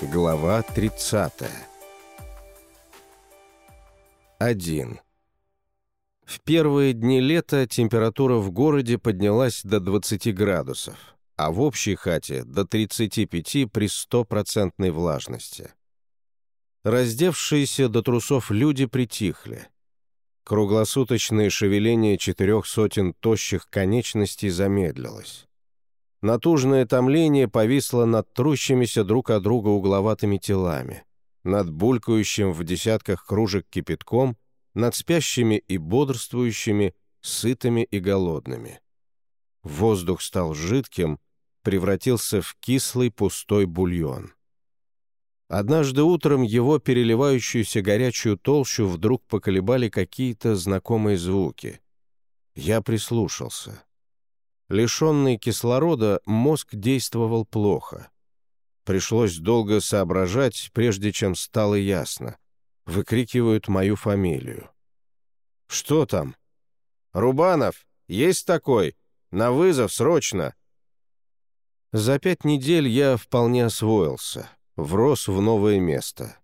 Глава 30. 1. В первые дни лета температура в городе поднялась до 20 градусов, а в общей хате до 35 при стопроцентной влажности. Раздевшиеся до трусов люди притихли. Круглосуточное шевеление четырех сотен тощих конечностей замедлилось. Натужное томление повисло над трущимися друг от друга угловатыми телами, над булькающим в десятках кружек кипятком, над спящими и бодрствующими, сытыми и голодными. Воздух стал жидким, превратился в кислый пустой бульон. Однажды утром его переливающуюся горячую толщу вдруг поколебали какие-то знакомые звуки. Я прислушался. Лишенный кислорода, мозг действовал плохо. Пришлось долго соображать, прежде чем стало ясно. Выкрикивают мою фамилию. «Что там?» «Рубанов! Есть такой! На вызов, срочно!» За пять недель я вполне освоился, врос в новое место.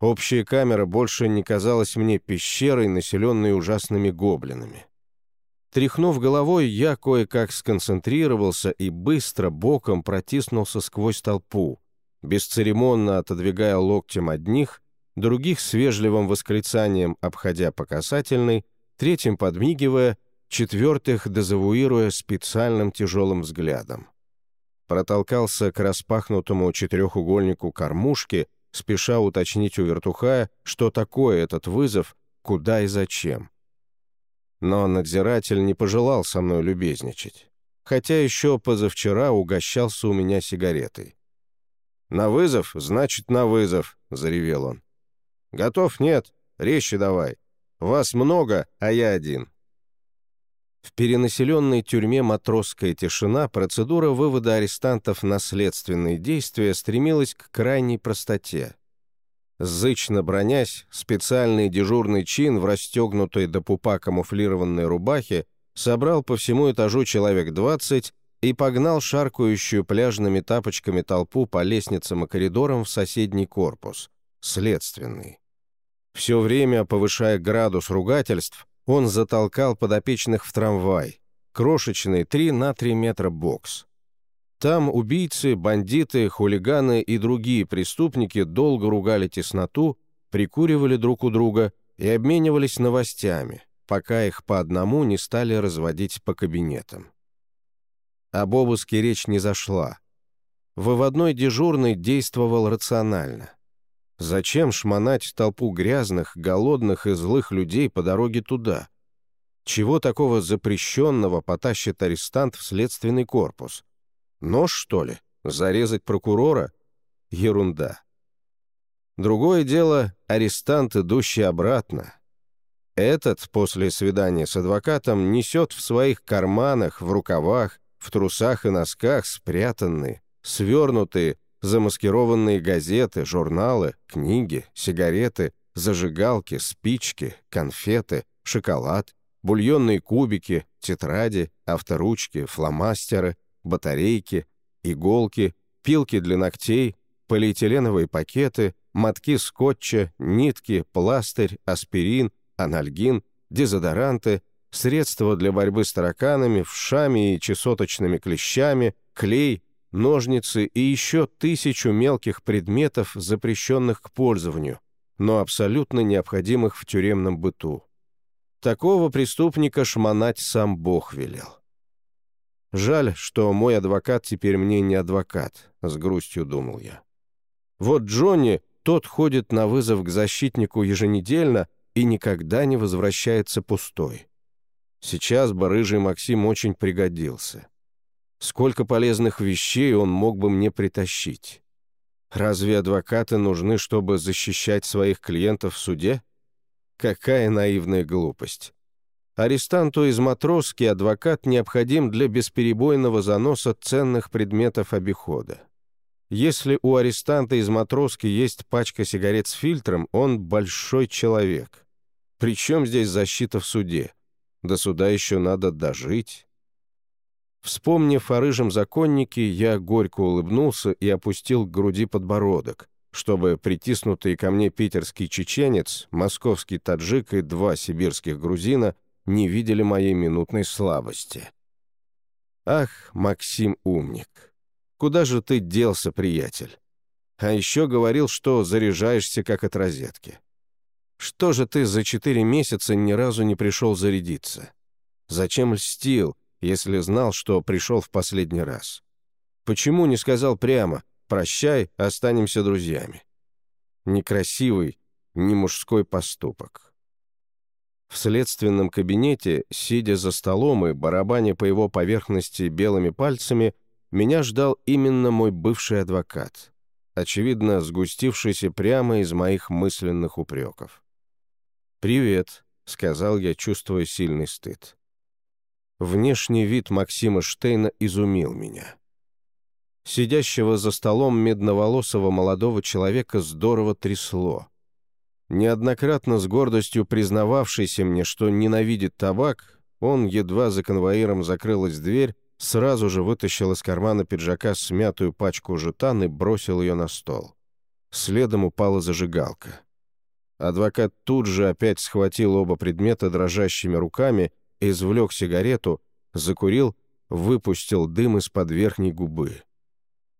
Общая камера больше не казалась мне пещерой, населенной ужасными гоблинами. Тряхнув головой, я кое-как сконцентрировался и быстро боком протиснулся сквозь толпу, бесцеремонно отодвигая локтем одних, других с вежливым восклицанием обходя по касательной, третьим подмигивая, четвертых дезавуируя специальным тяжелым взглядом. Протолкался к распахнутому четырехугольнику кормушки, спеша уточнить у вертухая, что такое этот вызов, куда и зачем но надзиратель не пожелал со мной любезничать, хотя еще позавчера угощался у меня сигаретой. «На вызов, значит, на вызов», — заревел он. «Готов? Нет. Резче давай. Вас много, а я один». В перенаселенной тюрьме «Матросская тишина» процедура вывода арестантов на следственные действия стремилась к крайней простоте — Зычно бронясь, специальный дежурный чин в расстегнутой до пупа камуфлированной рубахе собрал по всему этажу человек двадцать и погнал шаркающую пляжными тапочками толпу по лестницам и коридорам в соседний корпус, следственный. Все время, повышая градус ругательств, он затолкал подопечных в трамвай, крошечный 3 на 3 метра бокс. Там убийцы, бандиты, хулиганы и другие преступники долго ругали тесноту, прикуривали друг у друга и обменивались новостями, пока их по одному не стали разводить по кабинетам. Об обыске речь не зашла. Выводной дежурный действовал рационально. Зачем шмонать толпу грязных, голодных и злых людей по дороге туда? Чего такого запрещенного потащит арестант в следственный корпус? Нож, что ли? Зарезать прокурора? Ерунда. Другое дело — арестант, идущий обратно. Этот, после свидания с адвокатом, несет в своих карманах, в рукавах, в трусах и носках спрятанные, свернутые, замаскированные газеты, журналы, книги, сигареты, зажигалки, спички, конфеты, шоколад, бульонные кубики, тетради, авторучки, фломастеры, батарейки, иголки, пилки для ногтей, полиэтиленовые пакеты, мотки скотча, нитки, пластырь, аспирин, анальгин, дезодоранты, средства для борьбы с тараканами, вшами и чесоточными клещами, клей, ножницы и еще тысячу мелких предметов, запрещенных к пользованию, но абсолютно необходимых в тюремном быту. Такого преступника шмонать сам Бог велел. Жаль, что мой адвокат теперь мне не адвокат, с грустью думал я. Вот Джонни, тот ходит на вызов к защитнику еженедельно и никогда не возвращается пустой. Сейчас бы рыжий Максим очень пригодился. Сколько полезных вещей он мог бы мне притащить. Разве адвокаты нужны, чтобы защищать своих клиентов в суде? Какая наивная глупость. Арестанту из матроски адвокат необходим для бесперебойного заноса ценных предметов обихода. Если у арестанта из матроски есть пачка сигарет с фильтром, он большой человек. Причем здесь защита в суде? До суда еще надо дожить. Вспомнив о рыжем законнике, я горько улыбнулся и опустил к груди подбородок, чтобы притиснутый ко мне питерский чеченец, московский таджик и два сибирских грузина не видели моей минутной слабости. «Ах, Максим умник! Куда же ты делся, приятель? А еще говорил, что заряжаешься, как от розетки. Что же ты за четыре месяца ни разу не пришел зарядиться? Зачем льстил, если знал, что пришел в последний раз? Почему не сказал прямо «прощай, останемся друзьями»? Некрасивый, не мужской поступок. В следственном кабинете, сидя за столом и барабаня по его поверхности белыми пальцами, меня ждал именно мой бывший адвокат, очевидно, сгустившийся прямо из моих мысленных упреков. «Привет», — сказал я, чувствуя сильный стыд. Внешний вид Максима Штейна изумил меня. Сидящего за столом медноволосого молодого человека здорово трясло. Неоднократно с гордостью признававшийся мне, что ненавидит табак, он, едва за конвоиром закрылась дверь, сразу же вытащил из кармана пиджака смятую пачку жетан и бросил ее на стол. Следом упала зажигалка. Адвокат тут же опять схватил оба предмета дрожащими руками извлек сигарету, закурил, выпустил дым из-под верхней губы.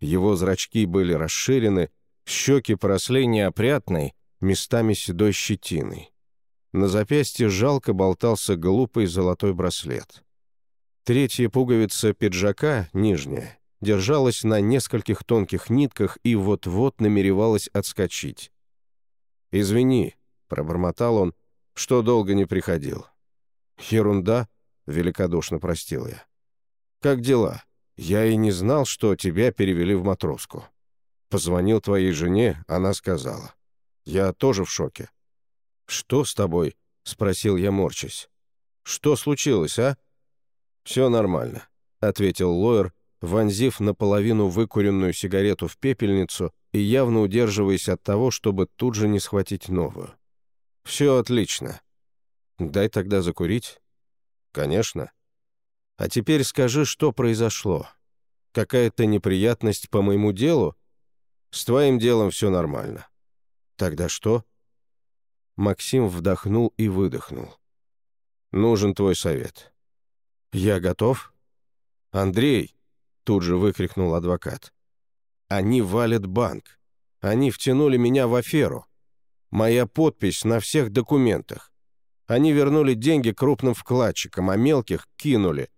Его зрачки были расширены, щеки поросли неопрятной, местами седой щетиной. На запястье жалко болтался глупый золотой браслет. Третья пуговица пиджака, нижняя, держалась на нескольких тонких нитках и вот-вот намеревалась отскочить. «Извини», — пробормотал он, — «что долго не приходил. «Ерунда», — великодушно простил я. «Как дела? Я и не знал, что тебя перевели в матроску. Позвонил твоей жене, она сказала. Я тоже в шоке». «Что с тобой?» — спросил я, морчась. «Что случилось, а?» «Все нормально», — ответил Лоер, вонзив наполовину выкуренную сигарету в пепельницу и явно удерживаясь от того, чтобы тут же не схватить новую. «Все отлично. Дай тогда закурить. Конечно. А теперь скажи, что произошло. Какая-то неприятность по моему делу? С твоим делом все нормально. Тогда что? Максим вдохнул и выдохнул. Нужен твой совет. Я готов. Андрей, тут же выкрикнул адвокат. Они валят банк. Они втянули меня в аферу. Моя подпись на всех документах. Они вернули деньги крупным вкладчикам, а мелких кинули.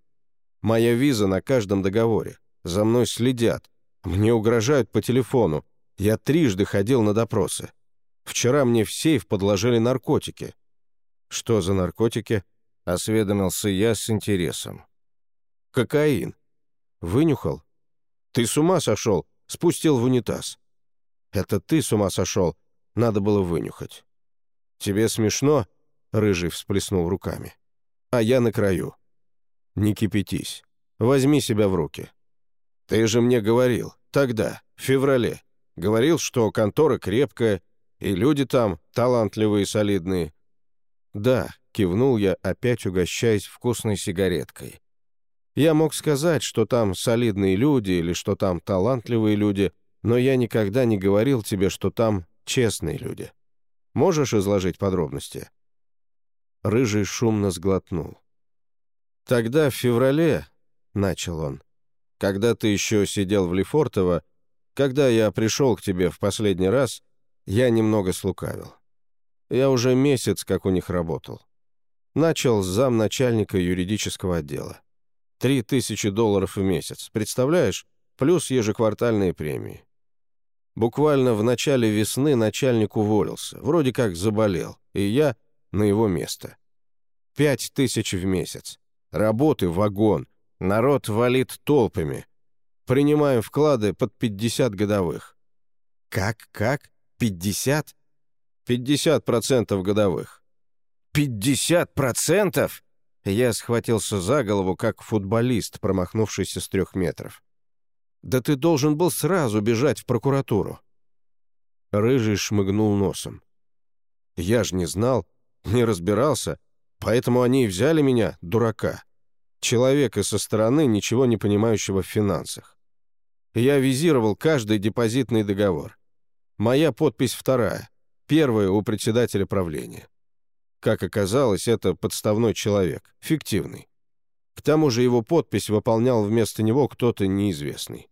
Моя виза на каждом договоре. За мной следят. Мне угрожают по телефону. Я трижды ходил на допросы. Вчера мне в сейф подложили наркотики. Что за наркотики? Осведомился я с интересом. Кокаин. Вынюхал? Ты с ума сошел? Спустил в унитаз. Это ты с ума сошел? Надо было вынюхать. Тебе смешно? Рыжий всплеснул руками. «А я на краю». «Не кипятись. Возьми себя в руки». «Ты же мне говорил, тогда, в феврале. Говорил, что контора крепкая, и люди там талантливые и солидные». «Да», — кивнул я, опять угощаясь вкусной сигареткой. «Я мог сказать, что там солидные люди или что там талантливые люди, но я никогда не говорил тебе, что там честные люди. Можешь изложить подробности?» Рыжий шумно сглотнул. «Тогда, в феврале, — начал он, — когда ты еще сидел в Лефортово, когда я пришел к тебе в последний раз, я немного слукавил. Я уже месяц как у них работал. Начал с замначальника юридического отдела. Три тысячи долларов в месяц, представляешь? Плюс ежеквартальные премии. Буквально в начале весны начальник уволился, вроде как заболел, и я на его место. Пять тысяч в месяц. Работы вагон. Народ валит толпами. Принимаем вклады под 50 годовых. Как, как? 50? 50% годовых. 50%? Я схватился за голову, как футболист, промахнувшийся с трех метров. «Да ты должен был сразу бежать в прокуратуру». Рыжий шмыгнул носом. «Я ж не знал, не разбирался, поэтому они и взяли меня, дурака. Человека со стороны, ничего не понимающего в финансах. Я визировал каждый депозитный договор. Моя подпись вторая, первая у председателя правления. Как оказалось, это подставной человек, фиктивный. К тому же его подпись выполнял вместо него кто-то неизвестный.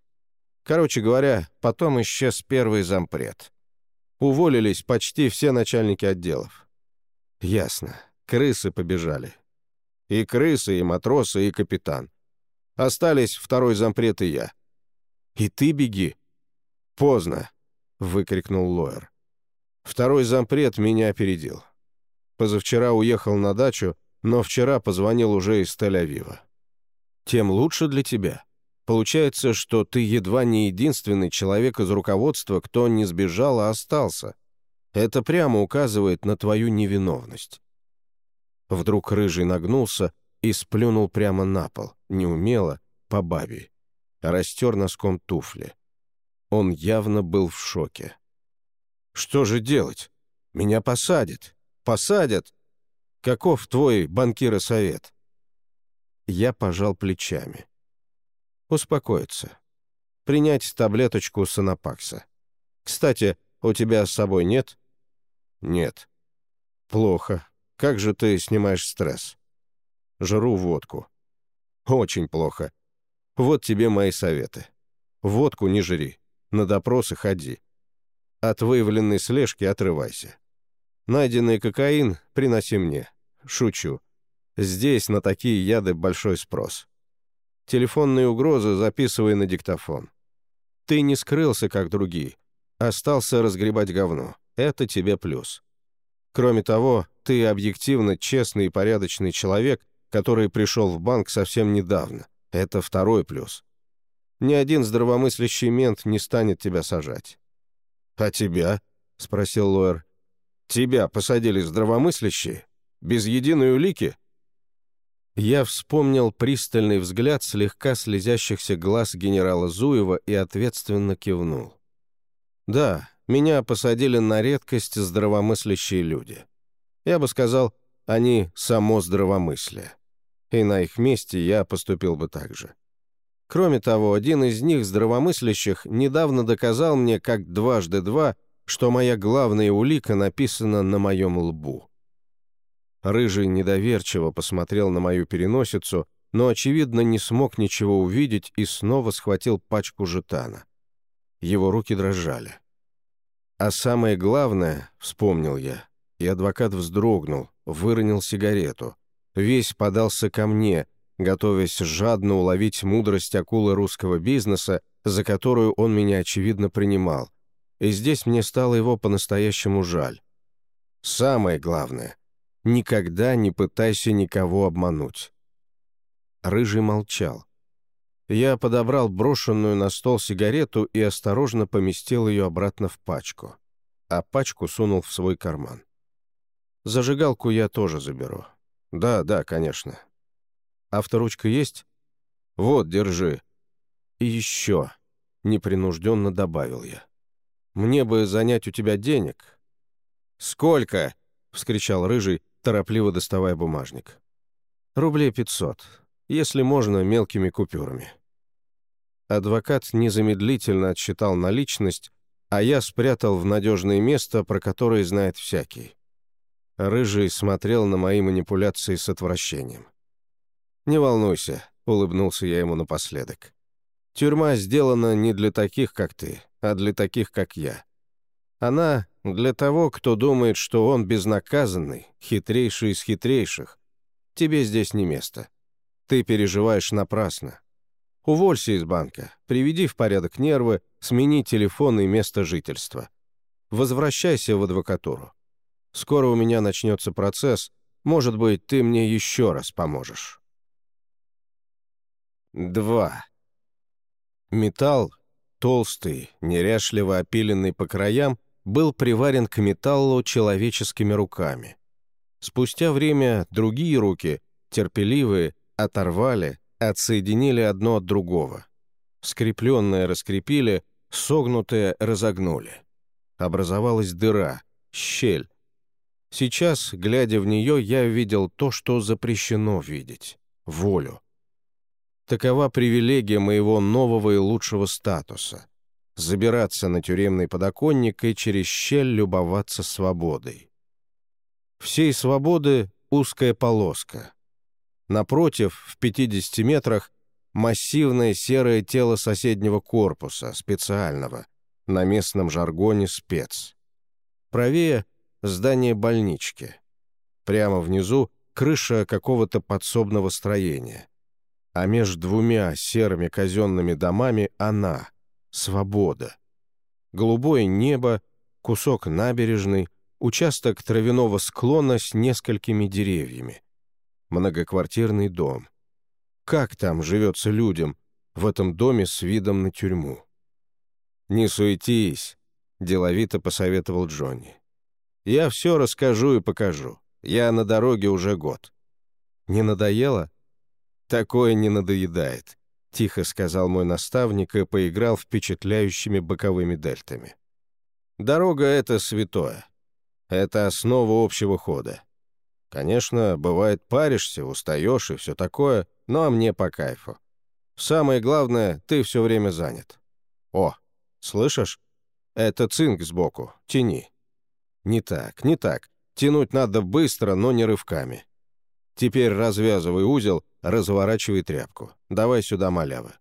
Короче говоря, потом исчез первый зампред. Уволились почти все начальники отделов. Ясно. Крысы побежали. И крысы, и матросы, и капитан. Остались второй зампред и я. «И ты беги!» «Поздно!» — выкрикнул Лоер. Второй зампред меня опередил. Позавчера уехал на дачу, но вчера позвонил уже из Тель-Авива. «Тем лучше для тебя. Получается, что ты едва не единственный человек из руководства, кто не сбежал, а остался. Это прямо указывает на твою невиновность». Вдруг Рыжий нагнулся и сплюнул прямо на пол, неумело, по бабе. Растер носком туфли. Он явно был в шоке. «Что же делать? Меня посадят. Посадят. Каков твой банкира совет?» Я пожал плечами. Успокоиться. Принять таблеточку санапакса. Кстати, у тебя с собой нет? Нет. Плохо. Как же ты снимаешь стресс? Жру водку. Очень плохо. Вот тебе мои советы. Водку не жри. На допросы ходи. От выявленной слежки отрывайся. Найденный кокаин приноси мне. Шучу. Здесь на такие яды большой спрос. Телефонные угрозы записывай на диктофон. Ты не скрылся, как другие. Остался разгребать говно. Это тебе плюс. Кроме того, ты объективно честный и порядочный человек, который пришел в банк совсем недавно. Это второй плюс. Ни один здравомыслящий мент не станет тебя сажать. «А тебя?» — спросил Лоэр. «Тебя посадили здравомыслящие? Без единой улики?» Я вспомнил пристальный взгляд слегка слезящихся глаз генерала Зуева и ответственно кивнул. «Да, меня посадили на редкость здравомыслящие люди. Я бы сказал, они само здравомыслие. И на их месте я поступил бы так же. Кроме того, один из них, здравомыслящих, недавно доказал мне, как дважды два, что моя главная улика написана на моем лбу. Рыжий недоверчиво посмотрел на мою переносицу, но, очевидно, не смог ничего увидеть и снова схватил пачку жетана. Его руки дрожали. А самое главное, вспомнил я, и адвокат вздрогнул, выронил сигарету. Весь подался ко мне, готовясь жадно уловить мудрость акулы русского бизнеса, за которую он меня, очевидно, принимал. И здесь мне стало его по-настоящему жаль. Самое главное, Никогда не пытайся никого обмануть». Рыжий молчал. Я подобрал брошенную на стол сигарету и осторожно поместил ее обратно в пачку, а пачку сунул в свой карман. Зажигалку я тоже заберу. Да, да, конечно. Авторучка есть? Вот, держи. И еще, непринужденно добавил я. Мне бы занять у тебя денег. Сколько? — вскричал Рыжий, торопливо доставая бумажник. «Рублей пятьсот, если можно, мелкими купюрами». Адвокат незамедлительно отсчитал наличность, а я спрятал в надежное место, про которое знает всякий. Рыжий смотрел на мои манипуляции с отвращением. «Не волнуйся», — улыбнулся я ему напоследок. «Тюрьма сделана не для таких, как ты, а для таких, как я. Она для того, кто думает, что он безнаказанный, хитрейший из хитрейших. Тебе здесь не место. Ты переживаешь напрасно. Уволься из банка, приведи в порядок нервы, смени телефон и место жительства. Возвращайся в адвокатуру. Скоро у меня начнется процесс, может быть, ты мне еще раз поможешь. 2. Металл, толстый, неряшливо опиленный по краям, был приварен к металлу человеческими руками. Спустя время другие руки, терпеливые, оторвали, отсоединили одно от другого. Скрепленное раскрепили, согнутое разогнули. Образовалась дыра, щель. Сейчас, глядя в нее, я видел то, что запрещено видеть — волю, Такова привилегия моего нового и лучшего статуса — забираться на тюремный подоконник и через щель любоваться свободой. Всей свободы узкая полоска. Напротив, в 50 метрах, массивное серое тело соседнего корпуса, специального, на местном жаргоне спец. Правее — здание больнички. Прямо внизу — крыша какого-то подсобного строения. А между двумя серыми казенными домами она — свобода. Голубое небо, кусок набережной, участок травяного склона с несколькими деревьями. Многоквартирный дом. Как там живется людям в этом доме с видом на тюрьму? «Не суетись», — деловито посоветовал Джонни. «Я все расскажу и покажу. Я на дороге уже год». «Не надоело?» «Такое не надоедает», — тихо сказал мой наставник и поиграл впечатляющими боковыми дельтами. «Дорога — это святое. Это основа общего хода. Конечно, бывает паришься, устаешь и все такое, но мне по кайфу. Самое главное, ты все время занят. О, слышишь? Это цинк сбоку, тяни. Не так, не так. Тянуть надо быстро, но не рывками. Теперь развязывай узел, разворачивай тряпку. Давай сюда малявы.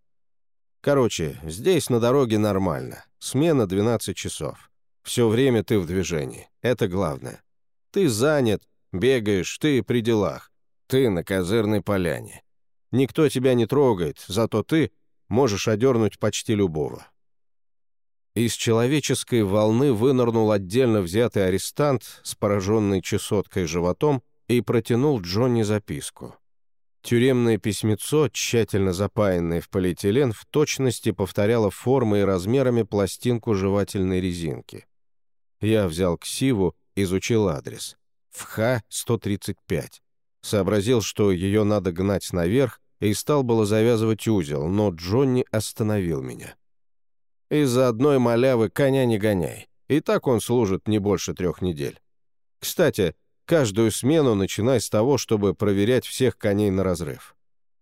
Короче, здесь на дороге нормально. Смена 12 часов. Все время ты в движении. Это главное. Ты занят, бегаешь, ты при делах. Ты на козырной поляне. Никто тебя не трогает, зато ты можешь одернуть почти любого. Из человеческой волны вынырнул отдельно взятый арестант с пораженной чесоткой животом и протянул Джонни записку. Тюремное письмецо, тщательно запаянное в полиэтилен, в точности повторяло формой и размерами пластинку жевательной резинки. Я взял ксиву, изучил адрес. В Х-135. Сообразил, что ее надо гнать наверх, и стал было завязывать узел, но Джонни остановил меня. «Из-за одной малявы коня не гоняй. И так он служит не больше трех недель. Кстати, каждую смену начинай с того, чтобы проверять всех коней на разрыв.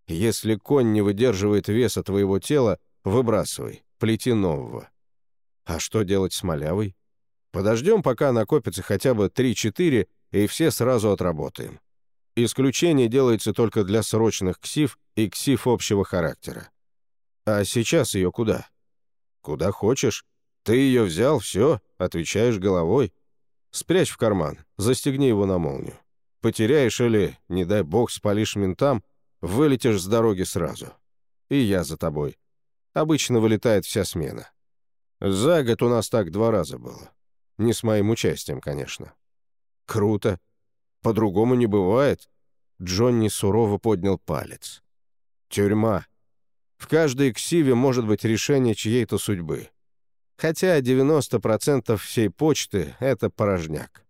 Если конь не выдерживает веса твоего тела, выбрасывай, плети нового. А что делать с малявой? Подождем, пока накопится хотя бы 3-4, и все сразу отработаем. Исключение делается только для срочных ксив и ксив общего характера. А сейчас ее куда? Куда хочешь. Ты ее взял, все, отвечаешь головой. Спрячь в карман, застегни его на молнию. Потеряешь или, не дай бог, спалишь ментам, вылетишь с дороги сразу. И я за тобой. Обычно вылетает вся смена. За год у нас так два раза было. Не с моим участием, конечно. Круто. По-другому не бывает. Джонни сурово поднял палец. Тюрьма. В каждой ксиве может быть решение чьей-то судьбы. Хотя 90% всей почты — это порожняк.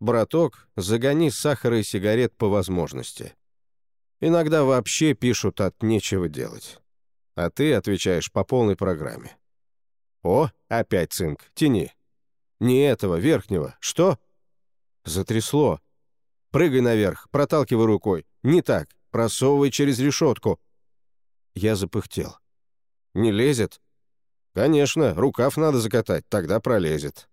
Браток, загони сахара и сигарет по возможности. Иногда вообще пишут от нечего делать. А ты отвечаешь по полной программе. О, опять цинк, тяни. Не этого, верхнего. Что? Затрясло. Прыгай наверх, проталкивай рукой. Не так. Просовывай через решетку. Я запыхтел. Не лезет? Конечно, рукав надо закатать, тогда пролезет.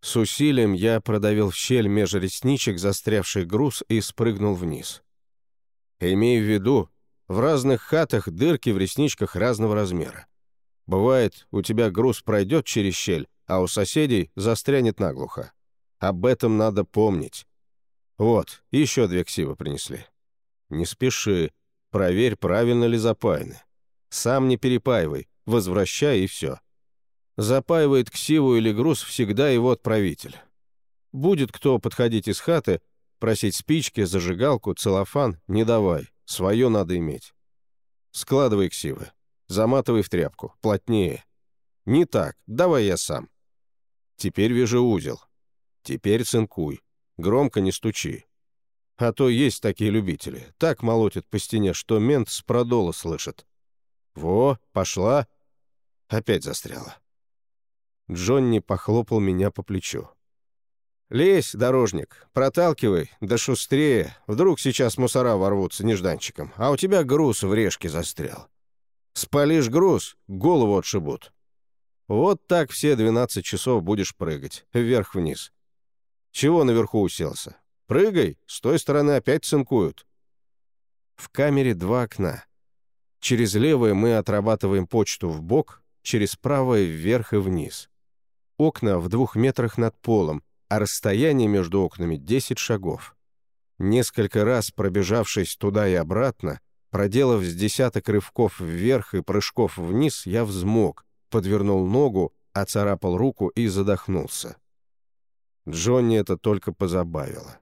С усилием я продавил в щель меж ресничек застрявший груз и спрыгнул вниз. Имей в виду, в разных хатах дырки в ресничках разного размера. Бывает, у тебя груз пройдет через щель, а у соседей застрянет наглухо. Об этом надо помнить. Вот, еще две ксивы принесли. Не спеши, проверь, правильно ли запаяны. Сам не перепаивай, возвращай и все. Запаивает ксиву или груз всегда его отправитель. Будет кто подходить из хаты, просить спички, зажигалку, целлофан, не давай, свое надо иметь. Складывай ксивы, заматывай в тряпку, плотнее. Не так, давай я сам. Теперь вяжи узел. Теперь цинкуй. Громко не стучи. А то есть такие любители. Так молотят по стене, что мент с продола слышит. Во, пошла. Опять застряла. Джонни похлопал меня по плечу. Лезь, дорожник, проталкивай, да шустрее. Вдруг сейчас мусора ворвутся нежданчиком, а у тебя груз в решке застрял. Спалишь груз, голову отшибут. Вот так все 12 часов будешь прыгать, вверх-вниз. Чего наверху уселся? Прыгай, с той стороны опять цинкуют. В камере два окна. Через левое мы отрабатываем почту в бок, через правое вверх и вниз. Окна в двух метрах над полом, а расстояние между окнами 10 шагов. Несколько раз пробежавшись туда и обратно, проделав с десяток рывков вверх и прыжков вниз, я взмок, подвернул ногу, оцарапал руку и задохнулся. Джонни это только позабавило.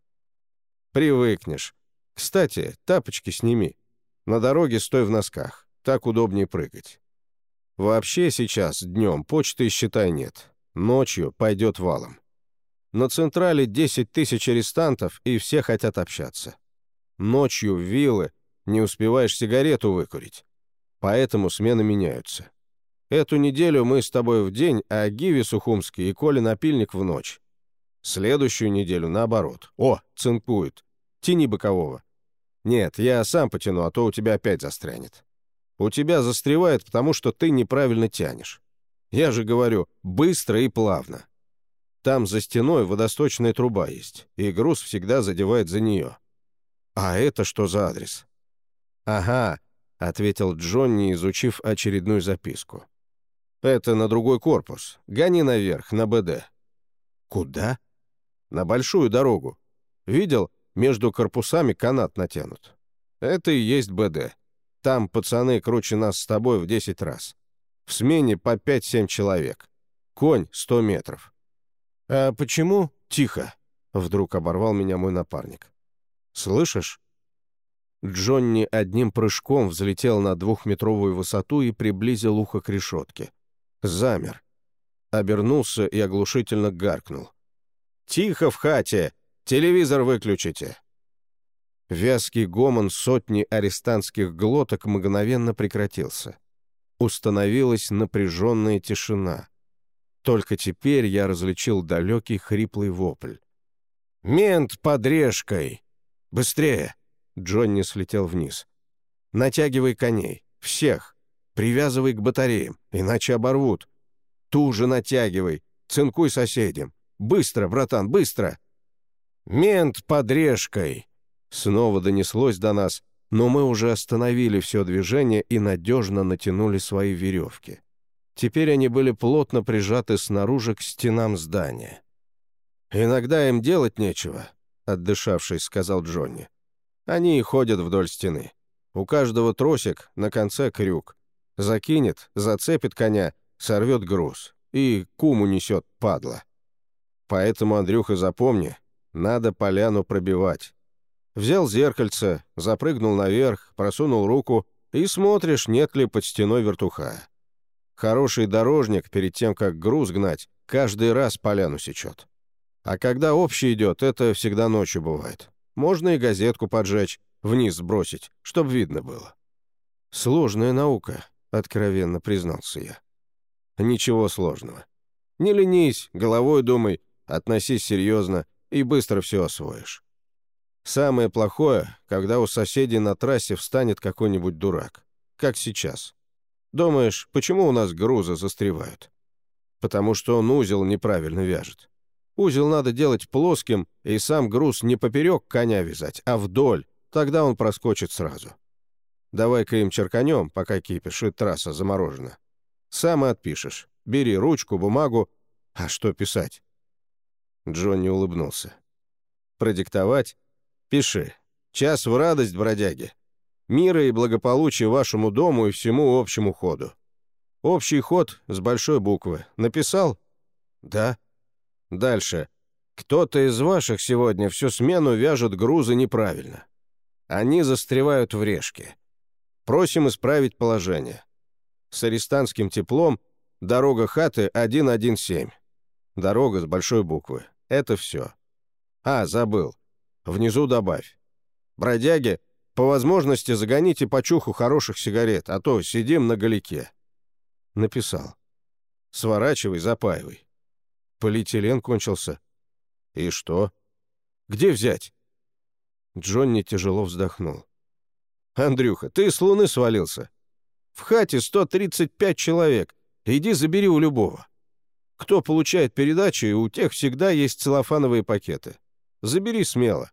«Привыкнешь. Кстати, тапочки сними. На дороге стой в носках. Так удобнее прыгать. Вообще сейчас, днем, почты, считай, нет. Ночью пойдет валом. На Централе 10 тысяч арестантов, и все хотят общаться. Ночью в виллы не успеваешь сигарету выкурить. Поэтому смены меняются. Эту неделю мы с тобой в день, а Гиви Сухумский и Коля Напильник в ночь. Следующую неделю наоборот. О, цинкует. Тяни бокового. Нет, я сам потяну, а то у тебя опять застрянет. У тебя застревает, потому что ты неправильно тянешь. Я же говорю, быстро и плавно. Там за стеной водосточная труба есть, и груз всегда задевает за нее. А это что за адрес? Ага, — ответил Джонни, изучив очередную записку. «Это на другой корпус. Гони наверх, на БД». «Куда?» «На большую дорогу. Видел, между корпусами канат натянут. Это и есть БД. Там пацаны круче нас с тобой в 10 раз. В смене по 5-7 человек. Конь 100 метров». «А почему?» «Тихо», — вдруг оборвал меня мой напарник. «Слышишь?» Джонни одним прыжком взлетел на двухметровую высоту и приблизил ухо к решетке. Замер. Обернулся и оглушительно гаркнул. «Тихо в хате! Телевизор выключите!» Вязкий гомон сотни арестантских глоток мгновенно прекратился. Установилась напряженная тишина. Только теперь я различил далекий хриплый вопль. «Мент под решкой! Быстрее!» Джонни слетел вниз. «Натягивай коней. Всех. Привязывай к батареям, иначе оборвут. Туже натягивай, цинкуй соседям. Быстро, братан, быстро!» «Мент под решкой!» Снова донеслось до нас, но мы уже остановили все движение и надежно натянули свои веревки. Теперь они были плотно прижаты снаружи к стенам здания. «Иногда им делать нечего», — отдышавшись, сказал Джонни. «Они ходят вдоль стены. У каждого тросик, на конце крюк. Закинет, зацепит коня, сорвет груз. И куму несет, падла. Поэтому, Андрюха, запомни, надо поляну пробивать. Взял зеркальце, запрыгнул наверх, просунул руку и смотришь, нет ли под стеной вертуха. Хороший дорожник, перед тем, как груз гнать, каждый раз поляну сечет. А когда общий идет, это всегда ночью бывает. Можно и газетку поджечь, вниз сбросить, чтоб видно было. Сложная наука, откровенно признался я. Ничего сложного. Не ленись, головой думай, относись серьезно и быстро все освоишь. Самое плохое, когда у соседей на трассе встанет какой-нибудь дурак. Как сейчас. Думаешь, почему у нас грузы застревают? Потому что он узел неправильно вяжет. Узел надо делать плоским, и сам груз не поперек коня вязать, а вдоль, тогда он проскочит сразу. Давай-ка им черканем, пока кипишь, и трасса заморожена. Сам и отпишешь. Бери ручку, бумагу. А что писать?» Джонни улыбнулся. «Продиктовать? Пиши. Час в радость, бродяги. Мира и благополучия вашему дому и всему общему ходу. Общий ход с большой буквы. Написал? Да. Дальше. Кто-то из ваших сегодня всю смену вяжет грузы неправильно. Они застревают в решке. Просим исправить положение. С арестантским теплом дорога хаты 117. Дорога с большой буквы. Это все. А, забыл. Внизу добавь. Бродяги, по возможности загоните по чуху хороших сигарет, а то сидим на галике. Написал. Сворачивай, запаивай. Полиэтилен кончился. «И что? Где взять?» Джонни тяжело вздохнул. «Андрюха, ты с луны свалился. В хате 135 человек. Иди забери у любого. Кто получает передачи, у тех всегда есть целлофановые пакеты. Забери смело».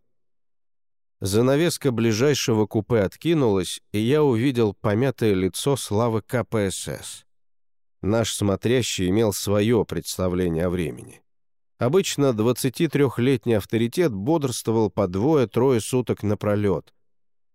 Занавеска ближайшего купе откинулась, и я увидел помятое лицо Славы КПСС. Наш смотрящий имел свое представление о времени. Обычно 23-летний авторитет бодрствовал по двое-трое суток напролет.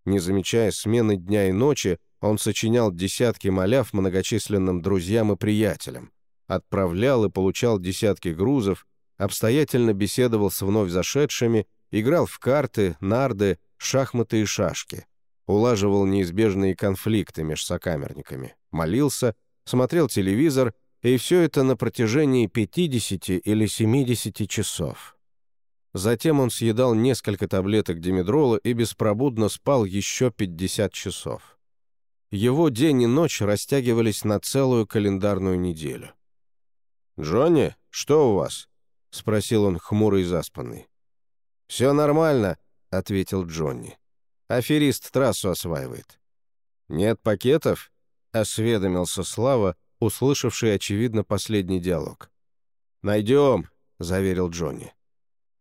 Не замечая смены дня и ночи, он сочинял десятки маляв многочисленным друзьям и приятелям, отправлял и получал десятки грузов, обстоятельно беседовал с вновь зашедшими, играл в карты, нарды, шахматы и шашки, улаживал неизбежные конфликты между сокамерниками, молился, смотрел телевизор, и все это на протяжении 50 или 70 часов. Затем он съедал несколько таблеток димедрола и беспробудно спал еще 50 часов. Его день и ночь растягивались на целую календарную неделю. «Джонни, что у вас?» — спросил он хмурый и заспанный. «Все нормально», — ответил Джонни. «Аферист трассу осваивает». «Нет пакетов?» — осведомился Слава, услышавший, очевидно, последний диалог. «Найдем», — заверил Джонни.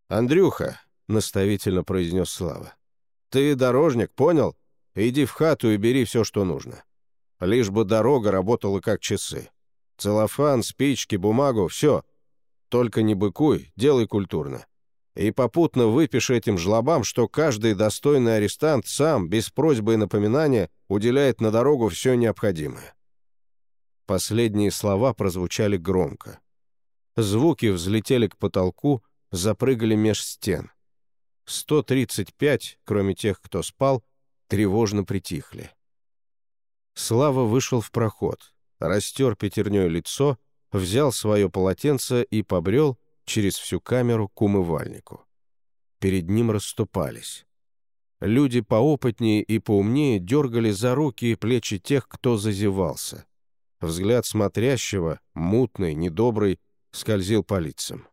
«Андрюха», — наставительно произнес Слава, — «ты дорожник, понял? Иди в хату и бери все, что нужно. Лишь бы дорога работала как часы. Целлофан, спички, бумагу — все. Только не быкуй, делай культурно. И попутно выпиши этим жлобам, что каждый достойный арестант сам, без просьбы и напоминания, уделяет на дорогу все необходимое. Последние слова прозвучали громко. Звуки взлетели к потолку, запрыгали меж стен. 135, кроме тех, кто спал, тревожно притихли. Слава вышел в проход, растер пятерней лицо, взял свое полотенце и побрел через всю камеру к умывальнику. Перед ним расступались. Люди поопытнее и поумнее дергали за руки и плечи тех, кто зазевался. Взгляд смотрящего, мутный, недобрый, скользил по лицам.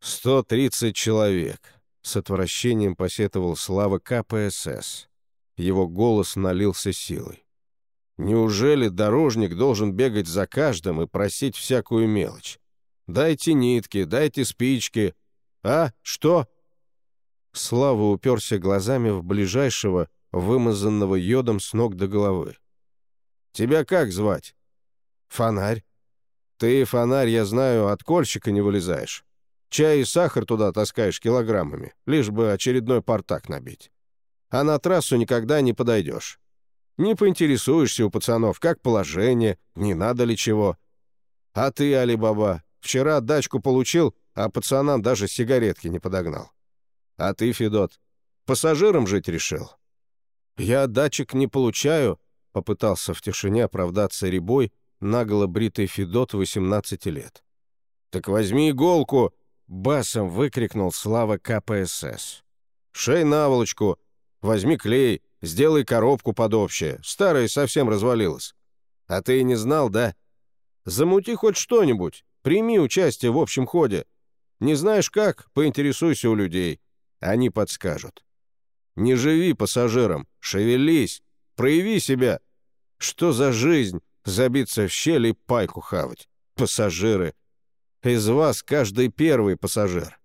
«Сто тридцать человек», — с отвращением посетовал Слава КПСС. Его голос налился силой. Неужели дорожник должен бегать за каждым и просить всякую мелочь? Дайте нитки, дайте спички. А, что? Слава уперся глазами в ближайшего, вымазанного йодом с ног до головы. «Тебя как звать?» «Фонарь». «Ты, фонарь, я знаю, от кольщика не вылезаешь. Чай и сахар туда таскаешь килограммами, лишь бы очередной портак набить. А на трассу никогда не подойдешь. Не поинтересуешься у пацанов, как положение, не надо ли чего. А ты, Али-Баба, вчера дачку получил, а пацанам даже сигаретки не подогнал. А ты, Федот, пассажиром жить решил? Я датчик не получаю, попытался в тишине оправдаться Рябой, наголо бритый Федот 18 лет. «Так возьми иголку!» — басом выкрикнул Слава КПСС. «Шей наволочку, возьми клей, Сделай коробку под общее. Старая совсем развалилась. А ты и не знал, да? Замути хоть что-нибудь. Прими участие в общем ходе. Не знаешь как? Поинтересуйся у людей. Они подскажут. Не живи пассажиром. Шевелись. Прояви себя. Что за жизнь? Забиться в щель и пайку хавать. Пассажиры. Из вас каждый первый пассажир.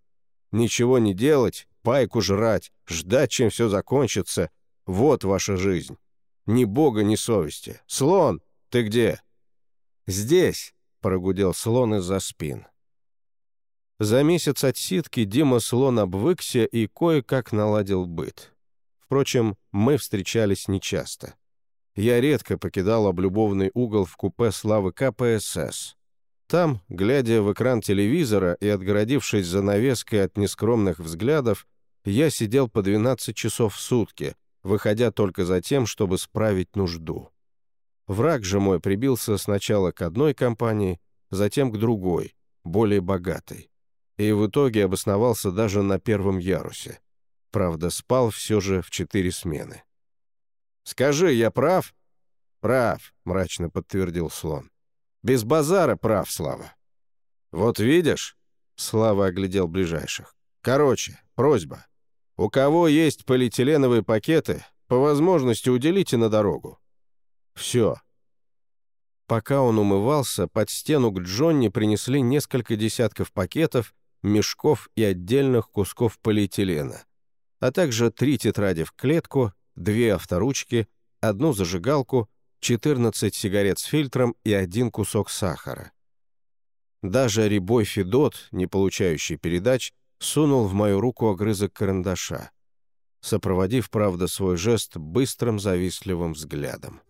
Ничего не делать, пайку жрать, ждать, чем все закончится — вот ваша жизнь. Ни бога, ни совести. Слон, ты где?» «Здесь», — прогудел слон из-за спин. За месяц отсидки Дима слон обвыкся и кое-как наладил быт. Впрочем, мы встречались нечасто. Я редко покидал облюбованный угол в купе славы КПСС. Там, глядя в экран телевизора и отгородившись занавеской от нескромных взглядов, я сидел по 12 часов в сутки, выходя только за тем, чтобы справить нужду. Враг же мой прибился сначала к одной компании, затем к другой, более богатой, и в итоге обосновался даже на первом ярусе. Правда, спал все же в четыре смены. «Скажи, я прав?» «Прав», — мрачно подтвердил слон. «Без базара прав, Слава». «Вот видишь?» — Слава оглядел ближайших. Короче, просьба. У кого есть полиэтиленовые пакеты, по возможности уделите на дорогу. Все. Пока он умывался, под стену к Джонни принесли несколько десятков пакетов, мешков и отдельных кусков полиэтилена, а также три тетради в клетку, две авторучки, одну зажигалку, 14 сигарет с фильтром и один кусок сахара. Даже рябой Федот, не получающий передач, сунул в мою руку огрызок карандаша, сопроводив, правда, свой жест быстрым завистливым взглядом.